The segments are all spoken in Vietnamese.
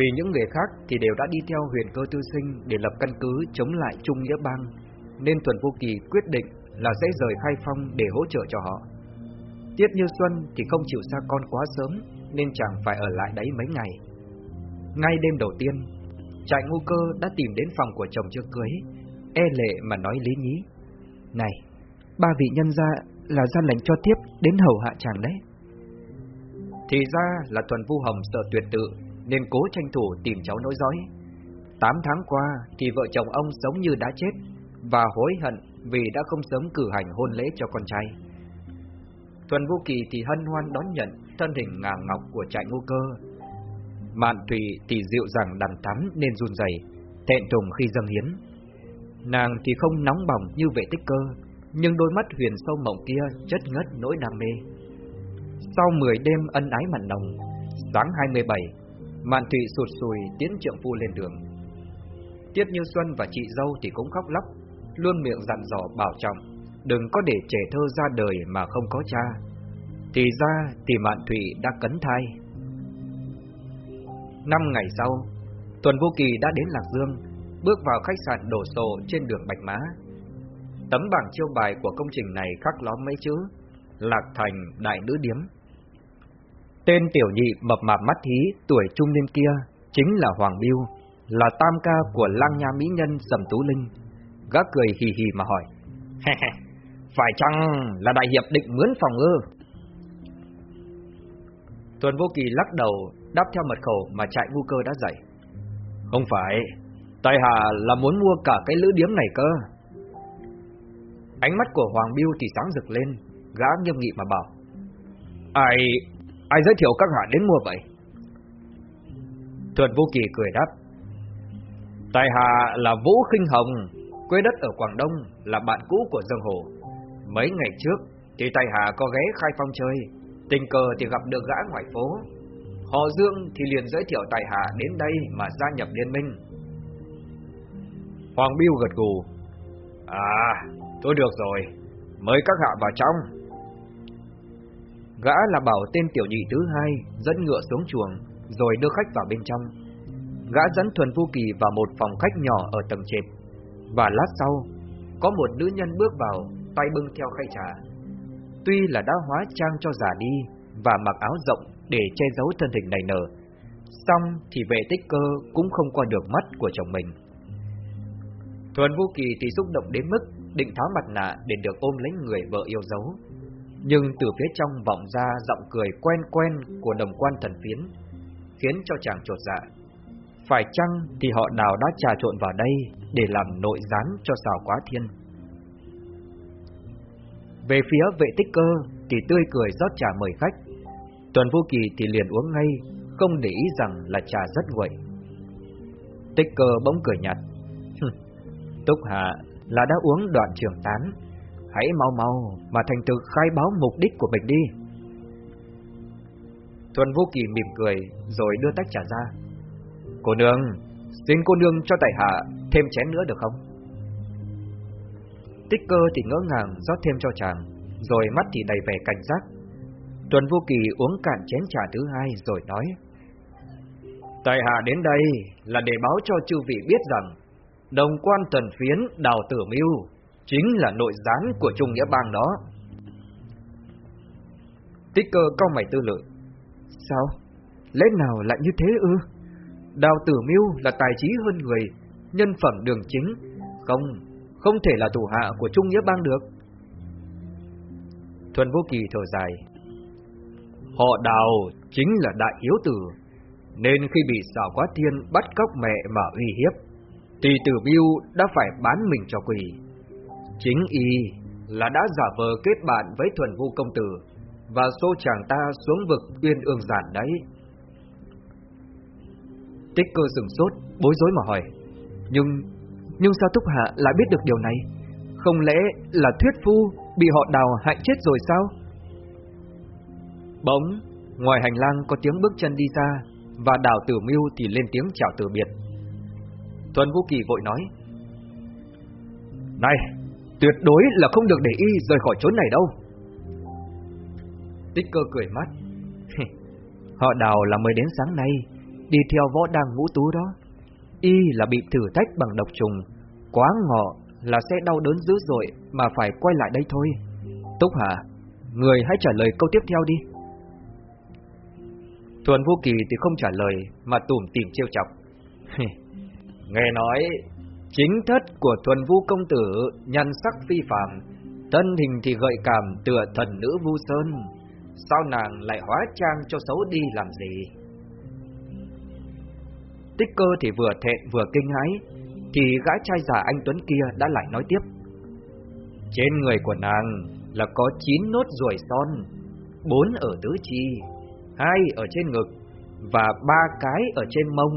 Vì những người khác thì đều đã đi theo huyền cơ tư sinh để lập căn cứ chống lại Trung Nghĩa Bang, nên Tuần Vô Kỳ quyết định là sẽ rời khai phong để hỗ trợ cho họ. Tiết Như Xuân thì không chịu xa con quá sớm, nên chẳng phải ở lại đấy mấy ngày. Ngay đêm đầu tiên, trại ngu cơ đã tìm đến phòng của chồng chưa cưới, e lệ mà nói lý nhí. Này, ba vị nhân gia là ra lệnh cho tiếp đến hầu hạ chàng đấy. Thì ra là Tuần Vu Hồng sợ tuyệt tự nên cố tranh thủ tìm cháu nối dõi. Tám tháng qua thì vợ chồng ông sống như đã chết và hối hận vì đã không sớm cử hành hôn lễ cho con trai. Tuần vũ Kỳ thì hân hoan đón nhận thân hình ngà ngọc của trại ngô cơ. Mạn Thủy thì dịu dàng đàn thắm nên run rẩy, thẹn thùng khi dâng hiến. Nàng thì không nóng bỏng như vệ tích cơ, nhưng đôi mắt huyền sâu mộng kia chất ngất nỗi đam mê. Sau 10 đêm ân ái mặn nồng, sáng 27, Mạn Thụy sụt sùi tiến trượng phu lên đường. Tiết Như Xuân và chị dâu thì cũng khóc lóc, luôn miệng dặn dò bảo trọng, đừng có để trẻ thơ ra đời mà không có cha. Thì ra thì Mạn Thụy đã cấn thai. Năm ngày sau, Tuần Vô Kỳ đã đến Lạc Dương, bước vào khách sạn đổ sổ trên đường Bạch Mã. Tấm bảng chiêu bài của công trình này khắc lóm mấy chữ Lạc Thành Đại Nữ Điếm. Tên tiểu nhị mập mạp mắt thí tuổi trung niên kia chính là Hoàng Biêu, là tam ca của lang nha mỹ nhân Sầm Tú Linh. Gã cười hì hì mà hỏi, phải chăng là đại hiệp định mướn phòng ư? Tuần Vô Kỳ lắc đầu, đáp theo mật khẩu mà trại Vu cơ đã dạy. Không phải, Tài Hà là muốn mua cả cái lữ điếm này cơ. Ánh mắt của Hoàng Biêu thì sáng rực lên, gã nghiêm nghị mà bảo. Ai Ai giới thiệu các hạ đến mua vậy? Thuận Vô Kỳ cười đáp. Tài hạ là Vũ Khinh Hồng, quê đất ở Quảng Đông, là bạn cũ của Dương Hồ. Mấy ngày trước thì Tài hạ có ghé khai phong chơi, tình cờ thì gặp được gã ngoài phố. Họ Dương thì liền giới thiệu Tài hạ đến đây mà gia nhập liên minh. Hoàng Biêu gật gù. À, tôi được rồi, mời các hạ vào trong. Gã là bảo tên tiểu nhị thứ hai dẫn ngựa xuống chuồng, rồi đưa khách vào bên trong. Gã dẫn Thuần Vu Kỳ vào một phòng khách nhỏ ở tầng trệt. Và lát sau, có một nữ nhân bước vào, tay bưng theo khay trà. Tuy là đã hóa trang cho giả đi và mặc áo rộng để che giấu thân hình này nở, xong thì vệ tích cơ cũng không qua được mắt của chồng mình. Thuần Vu Kỳ thì xúc động đến mức định tháo mặt nạ để được ôm lấy người vợ yêu dấu. Nhưng từ phía trong vọng ra giọng cười quen quen của đồng quan thần phiến, khiến cho chàng trột dạ. Phải chăng thì họ nào đã trà trộn vào đây để làm nội gián cho xào quá thiên? Về phía vệ tích cơ thì tươi cười rót trà mời khách. Tuần vô kỳ thì liền uống ngay, không để ý rằng là trà rất nguội. Tích cơ bỗng cười nhạt. Túc Hạ là đã uống đoạn trường tán, Hãy mau mau mà thành thực khai báo mục đích của mình đi. Thuần vô kỳ mỉm cười Rồi đưa tách trà ra. Cô nương, Xin cô nương cho tài hạ thêm chén nữa được không? Tích cơ thì ngỡ ngàng rót thêm cho chàng, Rồi mắt thì đầy vẻ cảnh giác. Tuần vô kỳ uống cạn chén trà thứ hai rồi nói Tài hạ đến đây là để báo cho chư vị biết rằng, Đồng quan thần phiến đào tử mưu chính là nội gián của Trung Nghĩa Bang đó. Tích cơ cao mày tư lợi. Sao? Lẽ nào lại như thế ư? Đào tử mưu là tài trí hơn người, nhân phẩm đường chính. Không, không thể là thủ hạ của Trung Nghĩa Bang được. Thuần Vô Kỳ thở dài. Họ đào chính là đại hiếu tử, nên khi bị xảo quá thiên bắt cóc mẹ mà uy hiếp, thì tử mưu đã phải bán mình cho quỷ. Chính y là đã giả vờ kết bạn với thuần vu công tử và xô chàng ta xuống vực uyên ương giản đấy. Tích cơ sừng sốt, bối rối mà hỏi. Nhưng, nhưng sao Túc Hạ lại biết được điều này? Không lẽ là thuyết phu bị họ đào hại chết rồi sao? Bỗng, ngoài hành lang có tiếng bước chân đi xa, và đào tử mưu thì lên tiếng chào từ biệt. Thuần Vũ Kỳ vội nói. Này, Tuyệt đối là không được để y rời khỏi chốn này đâu Tích cơ cười mắt Họ đào là mới đến sáng nay đi theo võ đăng ngũ tú đó. Y là bị thử thách bằng độc trùng, quá ngọ là sẽ đau đớn dữ dội mà phải quay lại đây thôi. Túc Hà, người hãy trả lời câu tiếp theo đi. Thuần Vô Kỳ thì không trả lời mà tủm tìm trêu chọc. Nghe nói, chính thất của Thuần Vu công tử nhân sắc phi phàm, thân hình thì gợi cảm tựa thần nữ Vu Sơn. Sao nàng lại hóa trang cho xấu đi làm gì? Tích cơ thì vừa thẹn vừa kinh hãi, thì gã trai già anh Tuấn kia đã lại nói tiếp. Trên người của nàng là có 9 nốt ruồi son, 4 ở tứ chi, hai ở trên ngực và ba cái ở trên mông,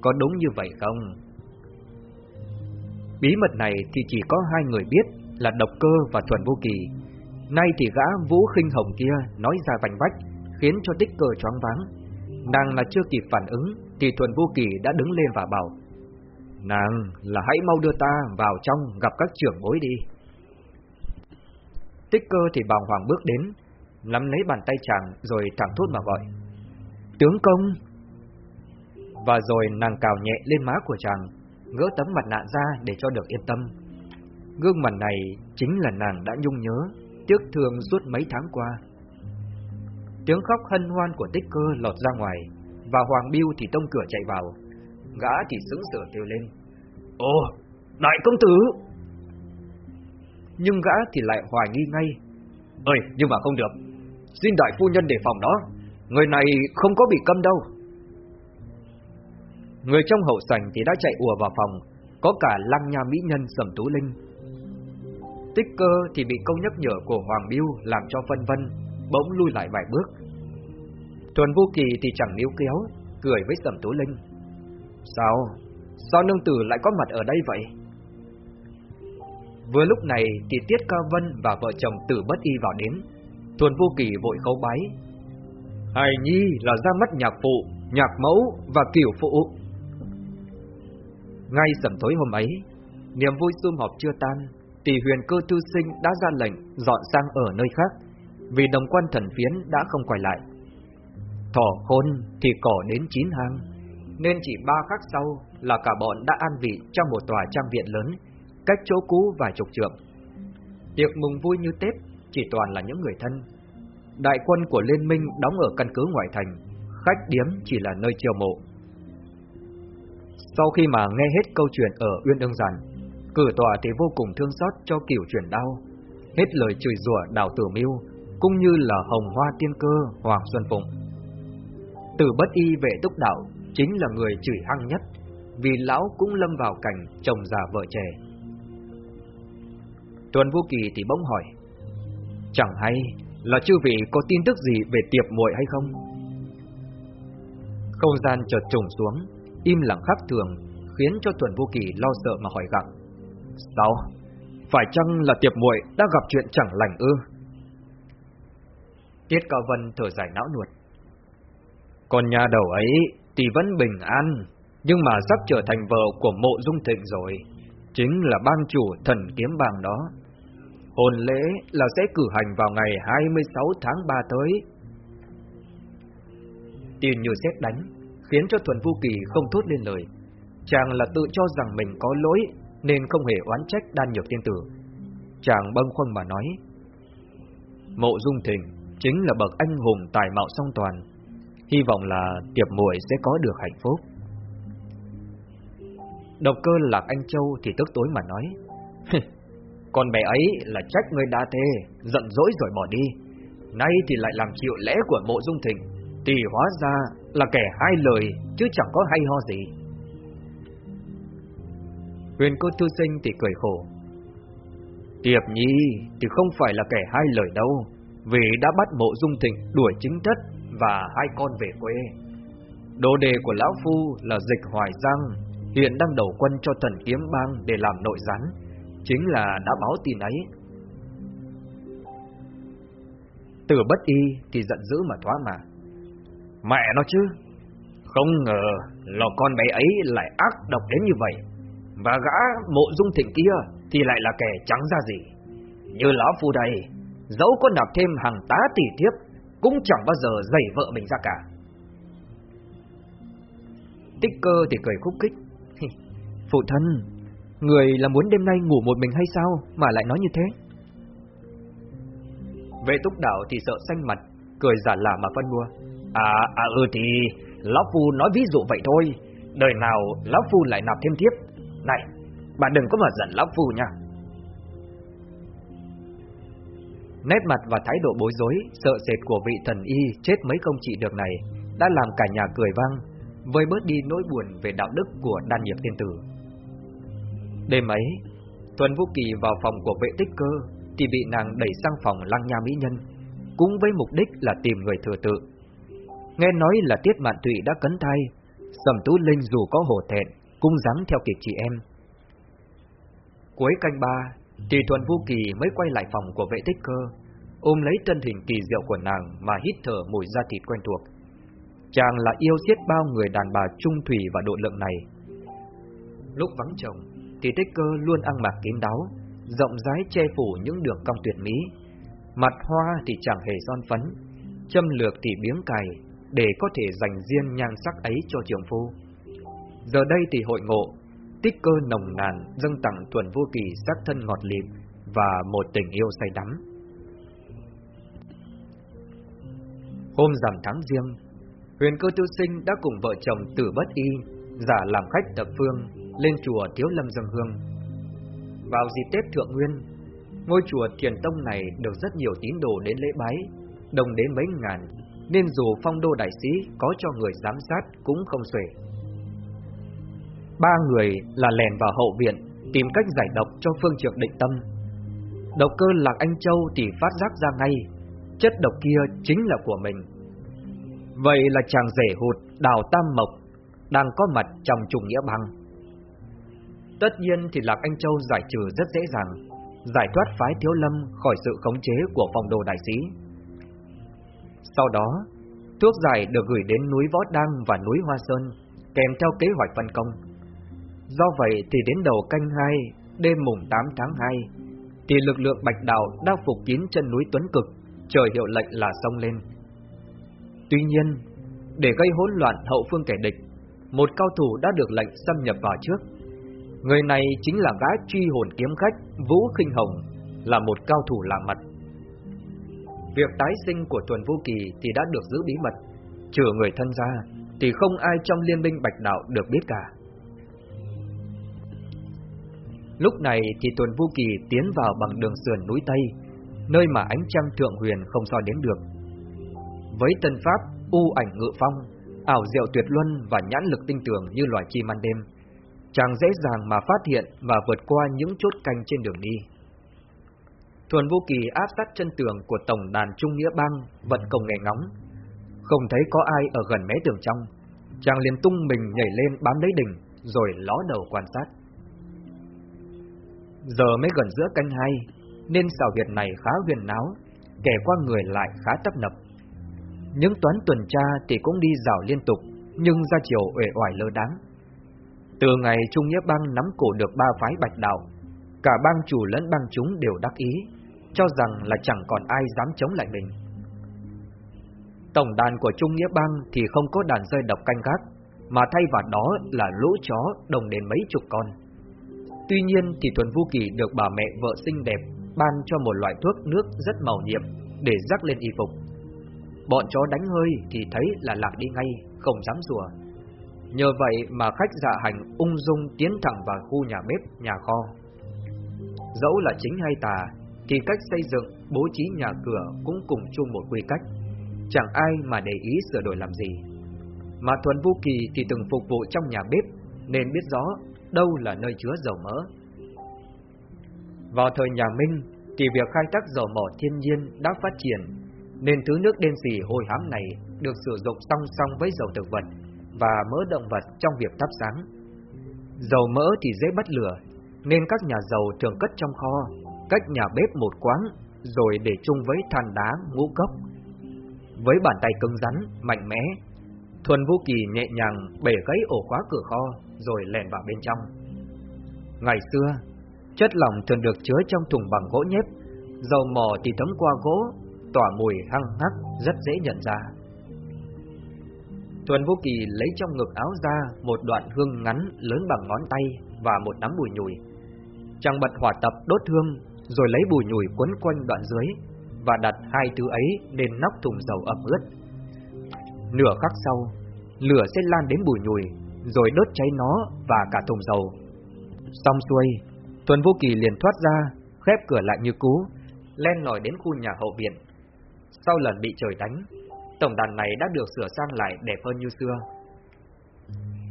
có đúng như vậy không? Bí mật này thì chỉ có hai người biết là Độc Cơ và Thuần Vô Kỳ. Nay thì gã Vũ Khinh Hồng kia nói ra vành vách, khiến cho Tích Cơ choáng váng. Nàng là chưa kịp phản ứng thì Thuần Vô Kỳ đã đứng lên và bảo: "Nàng là hãy mau đưa ta vào trong gặp các trưởng bối đi." Tích Cơ thì bàng hoàng bước đến, nắm lấy bàn tay chàng rồi thẳng thốt mà gọi. Tướng công! Và rồi nàng cào nhẹ lên má của chàng, gỡ tấm mặt nạ ra để cho được yên tâm. Gương mặt này chính là nàng đã nhung nhớ, tiếc thương suốt mấy tháng qua. Tiếng khóc hân hoan của tích cơ lọt ra ngoài, và Hoàng Biêu thì tông cửa chạy vào. Gã thì sững sờ kêu lên. Ồ, đại công tử! Nhưng gã thì lại hoài nghi ngay. Ơi, nhưng mà không được, Xin đại phu nhân đề phòng đó Người này không có bị câm đâu Người trong hậu sảnh thì đã chạy ùa vào phòng, Có cả lăng nha mỹ nhân sầm tú linh. Tích cơ thì bị câu nhắc nhở của Hoàng Biêu Làm cho phân vân, Bỗng lui lại vài bước. Thuần vô kỳ thì chẳng níu kéo, Cười với sầm tú linh. Sao? Sao nương tử lại có mặt ở đây vậy? Vừa lúc này thì Tiết Cao Vân và vợ chồng Tử Bất Y vào đến. Thuần vô kỳ vội khấu bái. Hài nhi là ra mắt nhạc phụ, Nhạc mẫu và kiểu phụ. Ngay sầm tối hôm ấy Niềm vui sum họp chưa tan Tỷ huyền cơ tư sinh đã ra lệnh Dọn sang ở nơi khác Vì đồng quan thần phiến đã không quay lại Thỏ khôn thì cỏ đến chín hang Nên chỉ ba khắc sau Là cả bọn đã an vị Trong một tòa trang viện lớn Cách chỗ cũ vài chục trượng Tiệc mừng vui như Tết chỉ toàn là những người thân. Đại quân của Liên minh đóng ở căn cứ ngoại thành, khách điếm chỉ là nơi chiều mộ. Sau khi mà nghe hết câu chuyện ở Uyên Ương Giàn, cử tòa thì vô cùng thương xót cho kiểu chuyển đau, hết lời chửi rủa đào tử mưu, cũng như là hồng hoa tiên cơ Hoàng Xuân Phụng. tử bất y vệ túc đạo chính là người chửi hăng nhất, vì lão cũng lâm vào cảnh chồng già vợ trẻ. Tuần Vô Kỳ thì bỗng hỏi, Chẳng hay là chư vị có tin tức gì về tiệp muội hay không? Không gian chợt trùng xuống, im lặng khác thường, khiến cho Tuần Vô Kỳ lo sợ mà hỏi gặng. Sao? Phải chăng là tiệp muội đã gặp chuyện chẳng lành ư? Tiết Cao Vân thở dài não nuột. Còn nhà đầu ấy thì vẫn bình an, nhưng mà sắp trở thành vợ của mộ dung thịnh rồi. Chính là bang chủ thần kiếm bang đó. Hôn lễ là sẽ cử hành vào ngày 26 tháng 3 tới. Tiền như xét đánh, khiến cho Thuần Vu Kỳ không thốt lên lời. Chàng là tự cho rằng mình có lỗi, nên không hề oán trách đan nhược tiên tử. Chàng bâng khuâng mà nói. Mộ Dung Thịnh chính là bậc anh hùng tài mạo song toàn. Hy vọng là tiệp muội sẽ có được hạnh phúc. Độc cơ lạc anh Châu thì tức tối mà nói. Con bé ấy là trách người đã thê, giận dỗi rồi bỏ đi. Nay thì lại làm chịu lẽ của mộ dung thịnh, thì hóa ra là kẻ hai lời, chứ chẳng có hay ho gì. Huyền cô thư sinh thì cười khổ. Tiệp nhi thì không phải là kẻ hai lời đâu, vì đã bắt mộ dung thịnh đuổi chính thất và hai con về quê. Đồ đề của Lão Phu là dịch hoài giang, hiện đang đầu quân cho thần kiếm bang để làm nội gián Chính là đã báo tin ấy Từ bất y thì giận dữ mà thoá mà Mẹ nó chứ Không ngờ lò con bé ấy lại ác độc đến như vậy Và gã mộ dung thịnh kia Thì lại là kẻ trắng ra gì Như lão phu đây Dẫu có nạp thêm hàng tá tỷ thiếp Cũng chẳng bao giờ dày vợ mình ra cả Tích cơ thì cười khúc khích. Phụ thân, người là muốn đêm nay ngủ một mình hay sao mà lại nói như thế? Vệ túc đạo thì sợ xanh mặt, cười giả lả mà phân mua. À, à ừ thì, Lão Phu nói ví dụ vậy thôi, đời nào Lão Phu lại nạp thêm tiếp. Này, bà đừng có mà giận Lão Phu nha. Nét mặt và thái độ bối rối, sợ sệt của vị thần y chết mấy công trị được này đã làm cả nhà cười vang, vơi bớt đi nỗi buồn về đạo đức của đan nghiệp tiên tử. Đêm ấy, Tuần Vũ Kỳ vào phòng của vệ tích cơ thì bị nàng đẩy sang phòng lăng nha mỹ nhân, cũng với mục đích là tìm người thừa tự. Nghe nói là Tiết Mạn Thụy đã cấn thai, Sầm Tú Linh dù có hổ thẹn, cũng dám theo kịp chị em. Cuối canh ba, thì Thuần Vũ Kỳ mới quay lại phòng của vệ tích cơ, ôm lấy thân hình kỳ diệu của nàng mà hít thở mùi da thịt quen thuộc. Chàng là yêu giết bao người đàn bà trung thủy và độ lượng này. Lúc vắng chồng, thì tích cơ luôn ăn mặc kín đáo, rộng rãi che phủ những đường cong tuyệt mỹ. Mặt hoa thì chẳng hề son phấn, châm lược thì biếng cài, để có thể dành riêng nhan sắc ấy cho trưởng phu. Giờ đây thì hội ngộ, tích cơ nồng nàn dâng tặng thuần vô kỳ sắc thân ngọt lịm và một tình yêu say đắm. Hôm rằm tháng riêng, huyền cơ tiêu sinh đã cùng vợ chồng tử bất y, giả làm khách thập phương, lên chùa Thiếu Lâm dân hương. Vào dịp Tết Thượng Nguyên, ngôi chùa Thiền Tông này được rất nhiều tín đồ đến lễ bái, đồng đến mấy ngàn, nên dù phong đô đại sĩ có cho người giám sát cũng không xuể. Ba người là lèn vào hậu viện, tìm cách giải độc cho phương trượng định tâm. Độc cơ Lạc Anh Châu thì phát giác ra ngay, chất độc kia chính là của mình. Vậy là chàng rể hụt đào tam mộc, đang có mặt trong trùng nghĩa băng. Tất nhiên thì Lạc Anh Châu giải trừ rất dễ dàng, giải thoát phái thiếu lâm khỏi sự khống chế của phong đồ đại sĩ. Sau đó, thuốc giải được gửi đến núi Võ Đăng và núi Hoa Sơn, kèm theo kế hoạch phân công. Do vậy thì đến đầu canh 2, đêm mùng 8 tháng 2, thì lực lượng Bạch Đạo đã phục kín chân núi Tuấn Cực, chờ hiệu lệnh là xông lên. Tuy nhiên, để gây hỗn loạn hậu phương kẻ địch, một cao thủ đã được lệnh xâm nhập vào trước. Người này chính là gã truy hồn kiếm khách Vũ Khinh Hồng, là một cao thủ lạ mặt. Việc tái sinh của Tuần Vô Kỳ thì đã được giữ bí mật, trừ người thân ra thì không ai trong liên minh Bạch Đạo được biết cả. Lúc này thì Tuần Vô Kỳ tiến vào bằng đường sườn núi Tây, nơi mà ánh trăng thượng huyền không soi đến được. Với tân pháp u ảnh ngự phong, ảo diệu tuyệt luân và nhãn lực tinh tường như loài chim ăn đêm, chàng dễ dàng mà phát hiện và vượt qua những chốt canh trên đường đi. Thuần vũ Kỳ áp sát chân tường của tổng đàn Trung Nghĩa Bang, vận công nghe ngóng. Không thấy có ai ở gần mé tường trong, chàng liền tung mình nhảy lên bám lấy đỉnh, rồi ló đầu quan sát. Giờ mới gần giữa canh hai, nên xào huyệt này khá huyền náo, kẻ qua người lại khá tấp nập. Những toán tuần tra thì cũng đi dạo liên tục, nhưng ra chiều uể oải lơ đáng. Từ ngày Trung Nghĩa Bang nắm cổ được ba phái bạch đạo, cả bang chủ lẫn bang chúng đều đắc ý, cho rằng là chẳng còn ai dám chống lại mình. Tổng đàn của Trung Nghĩa Bang thì không có đàn rơi độc canh gác, mà thay vào đó là lũ chó đồng đến mấy chục con. Tuy nhiên thì Thuần Vu Kỳ được bà mẹ vợ xinh đẹp ban cho một loại thuốc nước rất màu nhiệm để rắc lên y phục. Bọn chó đánh hơi thì thấy là lạc đi ngay, không dám rùa. Nhờ vậy mà khách dạ hành ung dung tiến thẳng vào khu nhà bếp, nhà kho. Dẫu là chính hay tà, thì cách xây dựng, bố trí nhà cửa cũng cùng chung một quy cách. Chẳng ai mà để ý sửa đổi làm gì. Mà Thuần Vũ Kỳ thì từng phục vụ trong nhà bếp, nên biết rõ đâu là nơi chứa dầu mỡ. Vào thời nhà Minh, thì việc khai thác dầu mỏ thiên nhiên đã phát triển, nên thứ nước đen xì hôi hám này được sử dụng song song với dầu thực vật và mỡ động vật trong việc thắp sáng. Dầu mỡ thì dễ bắt lửa, nên các nhà dầu thường cất trong kho, cách nhà bếp một quán, rồi để chung với than đá ngũ cốc. Với bàn tay cứng rắn, mạnh mẽ, Thuần Vũ Kỳ nhẹ nhàng bể gãy ổ khóa cửa kho, rồi lèn vào bên trong. Ngày xưa, chất lỏng thường được chứa trong thùng bằng gỗ nhếp, dầu mỏ thì thấm qua gỗ, tỏa mùi hăng hắc rất dễ nhận ra. Thuần vũ Kỳ lấy trong ngực áo ra một đoạn hương ngắn lớn bằng ngón tay và một nắm bùi nhùi. Chàng bật hỏa tập đốt hương, rồi lấy bùi nhùi quấn quanh đoạn dưới và đặt hai thứ ấy lên nóc thùng dầu ẩm ướt. Nửa khắc sau, lửa sẽ lan đến bùi nhùi, rồi đốt cháy nó và cả thùng dầu. Xong xuôi, Tuần Vô Kỳ liền thoát ra, khép cửa lại như cũ, len lỏi đến khu nhà hậu viện. Sau lần bị trời đánh, tổng đàn này đã được sửa sang lại đẹp hơn như xưa.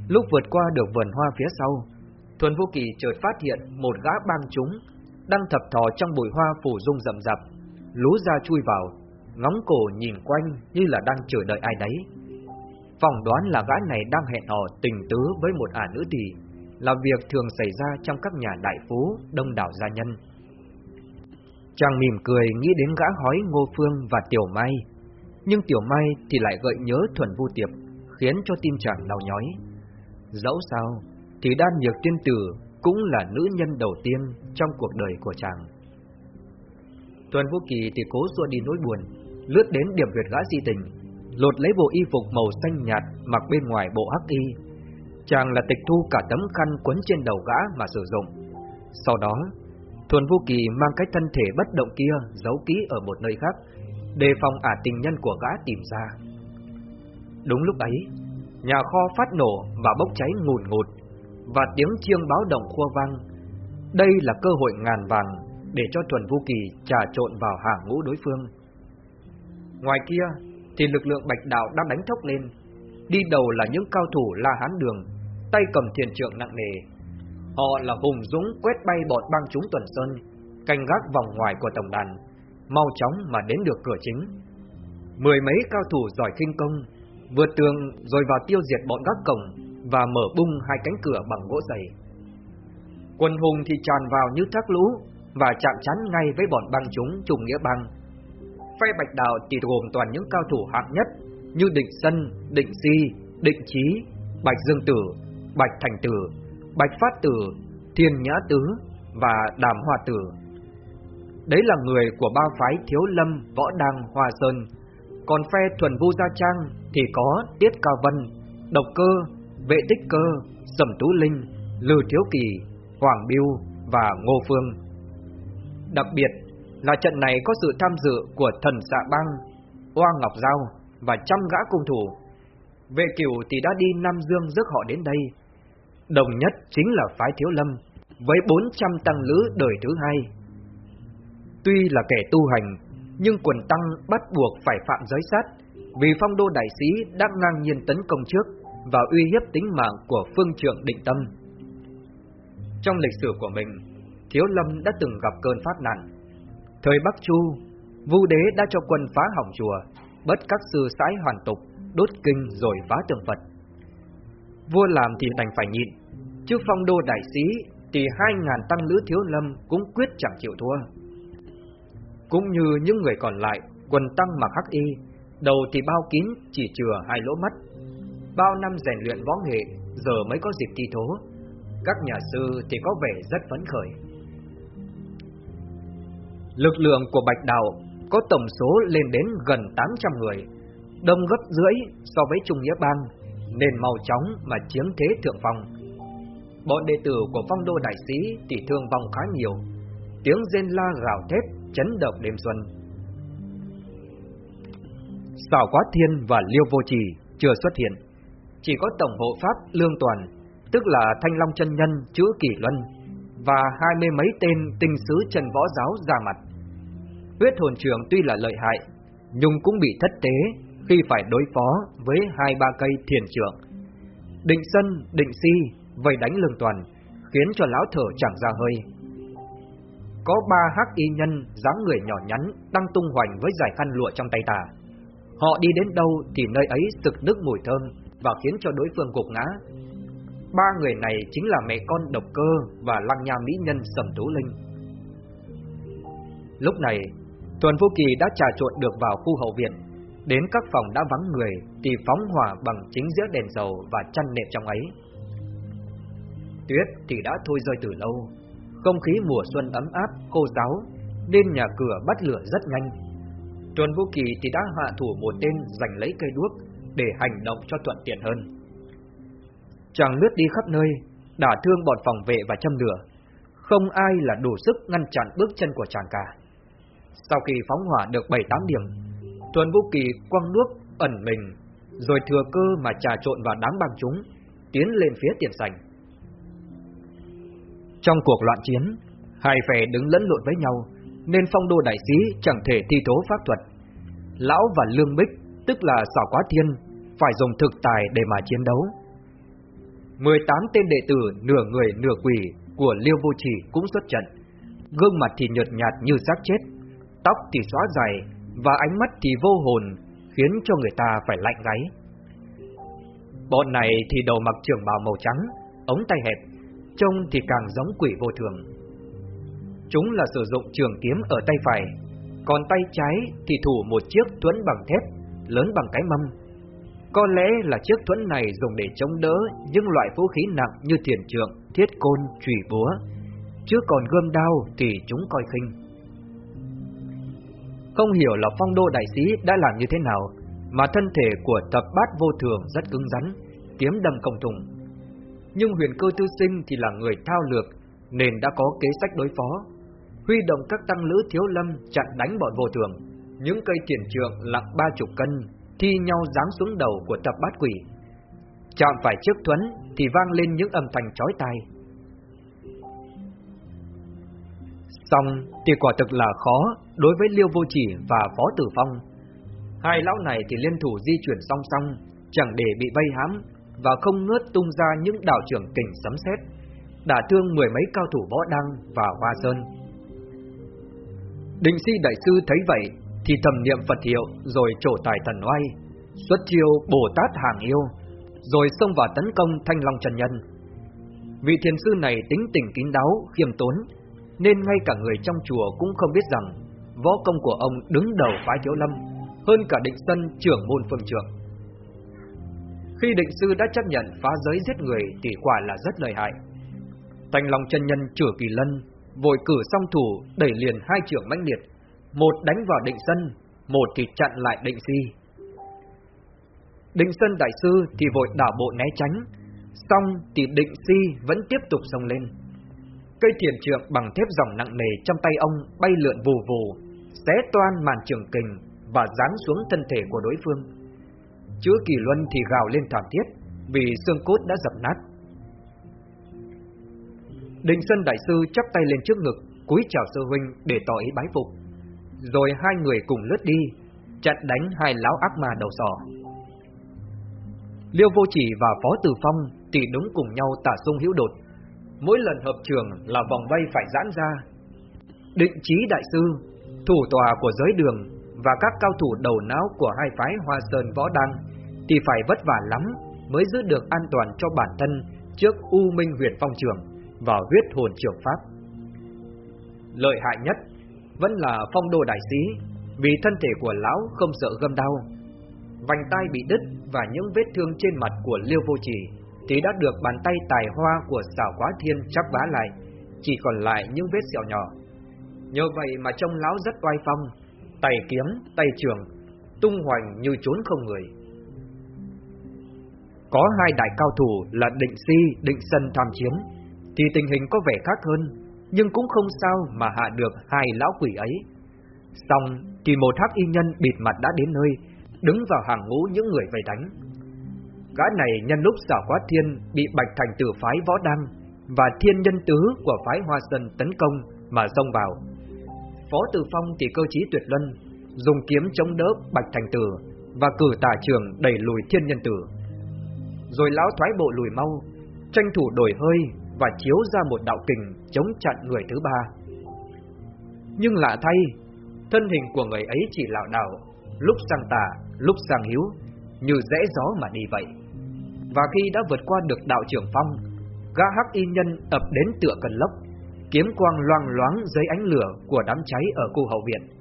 Lúc vượt qua được vườn hoa phía sau, Thuần Vô Kỳ chợt phát hiện một gã băng chúng đang thập thò trong bụi hoa phủ dung rậm rạp, lú ra chui vào, ngóng cổ nhìn quanh như là đang chờ đợi ai đấy. Phỏng đoán là gã này đang hẹn hò tình tứ với một ả nữ tỷ, là việc thường xảy ra trong các nhà đại phú, đông đảo gia nhân. Chàng mỉm cười nghĩ đến gã hói Ngô Phương và Tiểu Mai, nhưng Tiểu Mai thì lại gợi nhớ Thuần Vu Tiệp, khiến cho tim chàng đau nhói. Dẫu sao, thì Đan Nhược Tiên Tử cũng là nữ nhân đầu tiên trong cuộc đời của chàng. Tuần vũ Kỳ thì cố xua đi nỗi buồn, lướt đến điểm huyệt gã di tình, lột lấy bộ y phục màu xanh nhạt mặc bên ngoài bộ hắc y. Chàng là tịch thu cả tấm khăn quấn trên đầu gã mà sử dụng. Sau đó, Thuần vũ Kỳ mang cái thân thể bất động kia giấu kỹ ở một nơi khác, đề phòng ả tình nhân của gã tìm ra. Đúng lúc ấy, nhà kho phát nổ và bốc cháy ngùn ngụt, và tiếng chiêng báo động khua vang. Đây là cơ hội ngàn vàng để cho Thuần vũ Kỳ trà trộn vào hàng ngũ đối phương. Ngoài kia, thì lực lượng Bạch Đạo đang đánh thốc lên. Đi đầu là những cao thủ La Hán Đường, tay cầm thiền trượng nặng nề. Họ là hùng dũng quét bay bọn băng chúng tuần sơn, canh gác vòng ngoài của tổng đàn, mau chóng mà đến được cửa chính. Mười mấy cao thủ giỏi kinh công, vượt tường rồi vào tiêu diệt bọn gác cổng và mở bung hai cánh cửa bằng gỗ dày. Quân hùng thì tràn vào như thác lũ và chạm chắn ngay với bọn băng chúng trùng nghĩa băng phe Bạch Đạo chỉ gồm toàn những cao thủ hạng nhất như Định Sân, Định Si, Định Chí, Bạch Dương Tử, Bạch Thành Tử, Bạch Phát Tử, Thiên Nhã Tứ và Đàm Hoa Tử. Đấy là người của ba phái Thiếu Lâm, Võ Đăng, Hoa Sơn. Còn phe Thuần Vu Gia Trang thì có Tiết Cao Vân, Độc Cơ, Vệ Tích Cơ, Sầm Tú Linh, Lư Thiếu Kỳ, Hoàng Biêu và Ngô Phương. Đặc biệt, là trận này có sự tham dự của thần dạ xạ băng, Oa Ngọc Giao và trăm gã cung thủ. Vệ cửu thì đã đi Nam Dương rước họ đến đây. Đồng nhất chính là phái Thiếu Lâm, với 400 tăng lữ đời thứ hai. Tuy là kẻ tu hành, nhưng quần tăng bắt buộc phải phạm giới sát, vì phong đô đại sĩ đã ngang nhiên tấn công trước và uy hiếp tính mạng của phương trượng định tâm. Trong lịch sử của mình, Thiếu Lâm đã từng gặp cơn phát nạn, Thời Bắc Chu, Vu Đế đã cho quân phá hỏng chùa, bất các sư sãi hoàn tục, đốt kinh rồi phá tượng Phật. Vua làm thì đành phải nhịn, chứ phong đô đại sĩ thì hai ngàn tăng lữ thiếu lâm cũng quyết chẳng chịu thua. Cũng như những người còn lại, quần tăng mặc hắc y, đầu thì bao kín chỉ chừa hai lỗ mắt. Bao năm rèn luyện võ nghệ, giờ mới có dịp thi thố. Các nhà sư thì có vẻ rất phấn khởi. Lực lượng của Bạch Đạo có tổng số lên đến gần 800 người, đông gấp rưỡi so với Trung Nghĩa Bang, nên mau chóng mà chiếm thế thượng phong. Bọn đệ tử của phong đô đại sĩ thì thương vong khá nhiều, tiếng rên la gào thét chấn động đêm xuân. Xảo Quá Thiên và Liêu Vô Trì chưa xuất hiện, chỉ có tổng hộ pháp Lương Toàn, tức là Thanh Long chân nhân chữ Kỷ Luân và hai mươi mấy tên tinh sứ Trần Võ Giáo ra mặt. Huyết hồn trường tuy là lợi hại, nhưng cũng bị thất tế khi phải đối phó với hai ba cây thiền trưởng. Định sân, định si, vây đánh lương toàn, khiến cho lão thở chẳng ra hơi. Có ba hắc y nhân dáng người nhỏ nhắn đang tung hoành với giải khăn lụa trong tay tà. Họ đi đến đâu thì nơi ấy sực nước mùi thơm và khiến cho đối phương gục ngã. Ba người này chính là mẹ con độc cơ và lăng nha mỹ nhân Sầm Tú Linh. Lúc này, Tuần Vô Kỳ đã trà trộn được vào khu hậu viện, đến các phòng đã vắng người thì phóng hỏa bằng chính giữa đèn dầu và chăn nệm trong ấy. Tuyết thì đã thôi rơi từ lâu, không khí mùa xuân ấm áp, khô giáo, nên nhà cửa bắt lửa rất nhanh. Tuần Vô Kỳ thì đã hạ thủ một tên giành lấy cây đuốc, để hành động cho thuận tiện hơn. Chàng lướt đi khắp nơi, đả thương bọn phòng vệ và châm lửa. Không ai là đủ sức ngăn chặn bước chân của chàng cả. Sau khi phóng hỏa được 7-8 điểm, Tuần Vũ Kỳ quăng nước ẩn mình, rồi thừa cơ mà trà trộn vào đám băng chúng, tiến lên phía tiền sảnh. Trong cuộc loạn chiến, hai phe đứng lẫn lộn với nhau, nên phong đô đại sĩ chẳng thể thi tố pháp thuật. Lão và Lương Bích, tức là xảo quá thiên, phải dùng thực tài để mà chiến đấu. 18 tên đệ tử nửa người nửa quỷ của Liêu Vô Chỉ cũng xuất trận. Gương mặt thì nhợt nhạt như xác chết, tóc thì xóa dài và ánh mắt thì vô hồn, khiến cho người ta phải lạnh gáy. Bọn này thì đầu mặc trường bào màu trắng, ống tay hẹp, trông thì càng giống quỷ vô thường. Chúng là sử dụng trường kiếm ở tay phải, còn tay trái thì thủ một chiếc thuẫn bằng thép, lớn bằng cái mâm. Có lẽ là chiếc thuẫn này dùng để chống đỡ những loại vũ khí nặng như thiền trượng, thiết côn, chùy búa, chứ còn gươm đao thì chúng coi khinh. Không hiểu là phong đô đại sĩ đã làm như thế nào, mà thân thể của tập bát vô thường rất cứng rắn, kiếm đâm công thùng. Nhưng huyền cơ tư sinh thì là người thao lược, nên đã có kế sách đối phó. Huy động các tăng lữ thiếu lâm chặn đánh bọn vô thường, những cây tiền trượng nặng ba chục cân, thi nhau giáng xuống đầu của tập bát quỷ. Chạm phải chiếc thuấn thì vang lên những âm thanh chói tai. Xong thì quả thực là khó đối với Liêu Vô Chỉ và Phó Tử Phong. Hai lão này thì liên thủ di chuyển song song, chẳng để bị vây hãm và không ngớt tung ra những đạo trưởng kình sấm sét, đả thương mười mấy cao thủ võ đăng và hoa sơn. Định si đại sư thấy vậy thì thầm niệm Phật hiệu rồi trổ tài thần oai, xuất chiêu Bồ Tát hàng yêu, rồi xông vào tấn công Thanh Long Trần Nhân. Vị thiền sư này tính tình kín đáo, khiêm tốn, nên ngay cả người trong chùa cũng không biết rằng võ công của ông đứng đầu phái thiếu lâm, hơn cả định sân trưởng môn phương trưởng. Khi định sư đã chấp nhận phá giới giết người thì quả là rất lợi hại. Thanh Long Trần nhân chửa kỳ lân, vội cử song thủ đẩy liền hai trưởng mãnh liệt, một đánh vào định sân, một thì chặn lại định si. Định sân đại sư thì vội đảo bộ né tránh, xong thì định si vẫn tiếp tục sông lên. Cây thiền trượng bằng thép dòng nặng nề trong tay ông bay lượn vù vù, xé toan màn trường kình và giáng xuống thân thể của đối phương. Chữ kỳ luân thì gào lên thảm thiết vì xương cốt đã dập nát. Đình Sơn Đại Sư chắp tay lên trước ngực, cúi chào sư huynh để tỏ ý bái phục. Rồi hai người cùng lướt đi, chặn đánh hai lão ác ma đầu sỏ. Liêu Vô Chỉ và Phó Tử Phong tỷ đúng cùng nhau tả sung hữu đột. Mỗi lần hợp trường là vòng vây phải giãn ra. Định trí đại sư, thủ tòa của giới đường và các cao thủ đầu não của hai phái Hoa Sơn Võ Đăng thì phải vất vả lắm mới giữ được an toàn cho bản thân trước U Minh Huyền Phong Trường và huyết hồn trường Pháp. Lợi hại nhất vẫn là phong đô đại sĩ vì thân thể của lão không sợ gâm đau. Vành tay bị đứt và những vết thương trên mặt của Liêu Vô Chỉ thì đã được bàn tay tài hoa của xảo quá thiên chắp vá lại, chỉ còn lại những vết sẹo nhỏ. Nhờ vậy mà trông lão rất oai phong, tay kiếm, tay trường, tung hoành như trốn không người. Có hai đại cao thủ là Định Si, Định Sân tham chiến, thì tình hình có vẻ khác hơn, nhưng cũng không sao mà hạ được hai lão quỷ ấy. Xong thì một hắc y nhân bịt mặt đã đến nơi, đứng vào hàng ngũ những người vây đánh. Gã này nhân lúc xảo quá thiên bị bạch thành tử phái võ đăng và thiên nhân tứ của phái hoa sơn tấn công mà xông vào. Phó Tử Phong thì cơ trí tuyệt luân, dùng kiếm chống đỡ bạch thành tử và cử tả trường đẩy lùi thiên nhân tử. Rồi lão thoái bộ lùi mau, tranh thủ đổi hơi và chiếu ra một đạo kình chống chặn người thứ ba. Nhưng lạ thay, thân hình của người ấy chỉ lảo đảo, lúc sang tà, lúc sang hiếu, như rẽ gió mà đi vậy. Và khi đã vượt qua được đạo trưởng phong, gã hắc y nhân ập đến tựa cần lốc, kiếm quang loang loáng dưới ánh lửa của đám cháy ở khu hậu viện.